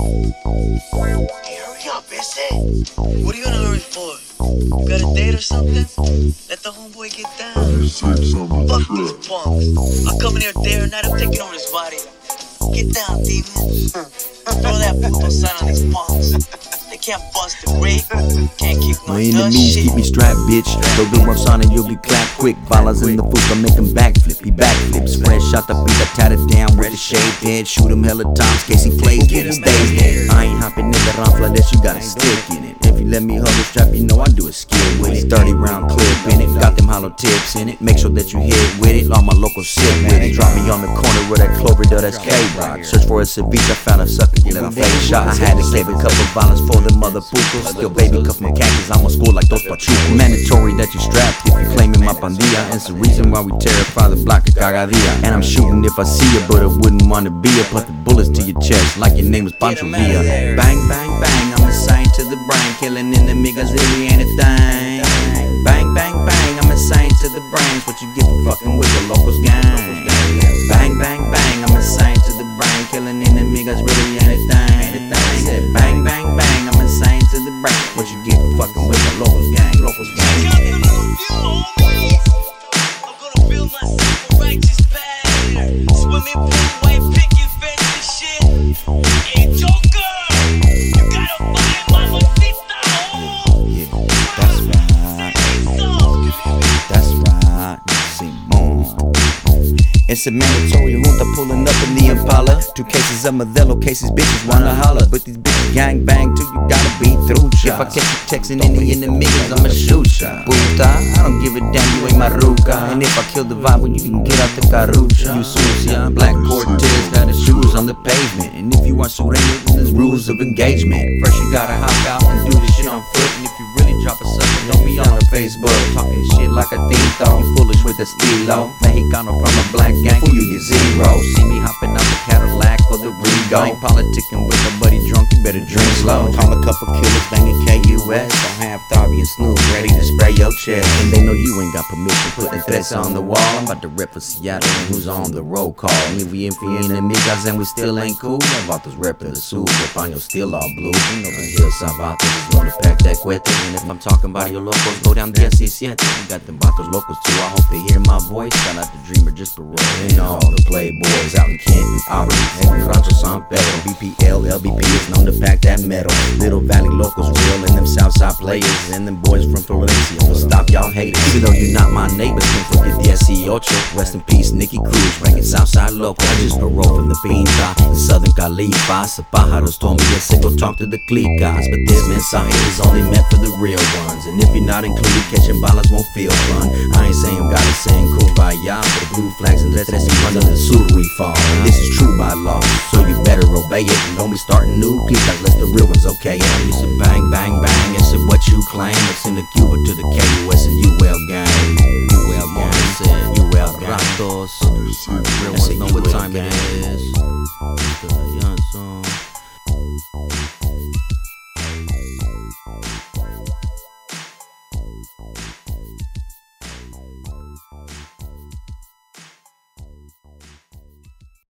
Hey, hurry up, Issy. What are you in a hurry for? Got a date or something? Let the homeboy get down. Fuck these punks. I'm coming here day or night. I'm taking over this body. Get down, demon. Throw that puto sign on these punks. Can't bust the. Can't kick no My enemies shit. keep me strapped, bitch. Throw the one on and you'll be clapped quick. Ballas in the foot, I make him backflip. He backflips. Fresh out the beat, I tat it down with the shaved head. Shoot him hella times, case he plays, get him stays dead. I ain't hopping in the rifle unless you got a stick in it. If you let me hold the strap, you know I do a skill with it. 30 round clip in it, got them hollow tips in it. Make sure that you hit with it. All my local sit with it. Drop me on the corner where that Clover does that's K-Rock. Search for a ceviche, I found a sucker, let him fake shot. I had to save a couple violence for the mother. Still baby cuff my khakis, I'm on school like those pachucos. Mandatory that you strapped if you claiming my pandilla. It's the reason why we terrify the block of cagadilla. And I'm shooting if I see you, but I wouldn't wanna be ya. Put the bullets to your chest like your name was Pancho Villa. Bang, bang, bang, to the brain. Killing enemies, really ain't a thing. Bang, bang, bang, I'm assigned to the brains. What you get for fucking with the locals gang. Bang, bang, bang, I'm assigned to the brain. Killing enemies, really ain't a thing. Said bang, bang, bang, I'm assigned to the brain. What you get for fucking with the locals gang, locals gang. The. I'm gonna build myself a righteous pattern. Swimming pool, It's a mandatory junta pulling up in the Impala. Two cases of Modelo cases, bitches wanna holler. But these bitches gang bang too, you gotta be through If I catch you texting any enemies, I'ma shoot ya. Puta, don't give a damn, you ain't my ruca. And if I kill the vibe, well, you can get out the carucha. You sucia, black Cortez, got his shoes on the pavement. And if you want surrender, then there's rules of engagement. First, you gotta hop out and do this shit on foot. And if you really drop a sucker, don't be on the Facebook. Talking shit like a tito. You foolish with the stilo. Mexicano from a black gang, fool you get zero. See me hopping out the Cadillac or the Rego. Ain't politicking with a buddy drunk, you better drink slow. Call a couple killers, banging KUS. Don't have And ready to spray your chest. And they know you ain't got permission, putting threats on the wall. I'm about to rep for Seattle and who's on the roll call. And if we in for enemigas and we still ain't cool, rep in the suit, if I'm your still all blue. You know the hill Salvatos to pack that cuete. And if I'm talking about your locals, go down 17. We got them vatos locals too. I hope they hear my voice. Shout out to Dreamer just for. And all the playboys out in Canton, Aubrey, and Rancho San Pedro. BPL, LBP is known to pack that metal. Little Valley locals real and them Southside players. And them boys from will stop y'all haters. Even though you're not my neighbors, can't forget the SC8. Rest in peace, Nicky Cruz, ranking Southside local. I just parole from the Pinta, in Southern Califa. Some pájaros told me yes, go talk to the clique guys. But this mensaje is only meant for the real ones. And if you're not included, catching balas won't feel fun. I ain't saying gotta sing kumbaya, Maya. With blue flags and dress in front of the suit we fall. This is true by law, so you better obey it. And don't be starting new cliques like let the real ones okay it. It's a bang, bang, bang. It's a what you claim. It's in the Cuba to the KUS and UL gang. UL Morrison, UL Raptors. Real ones know what time it is.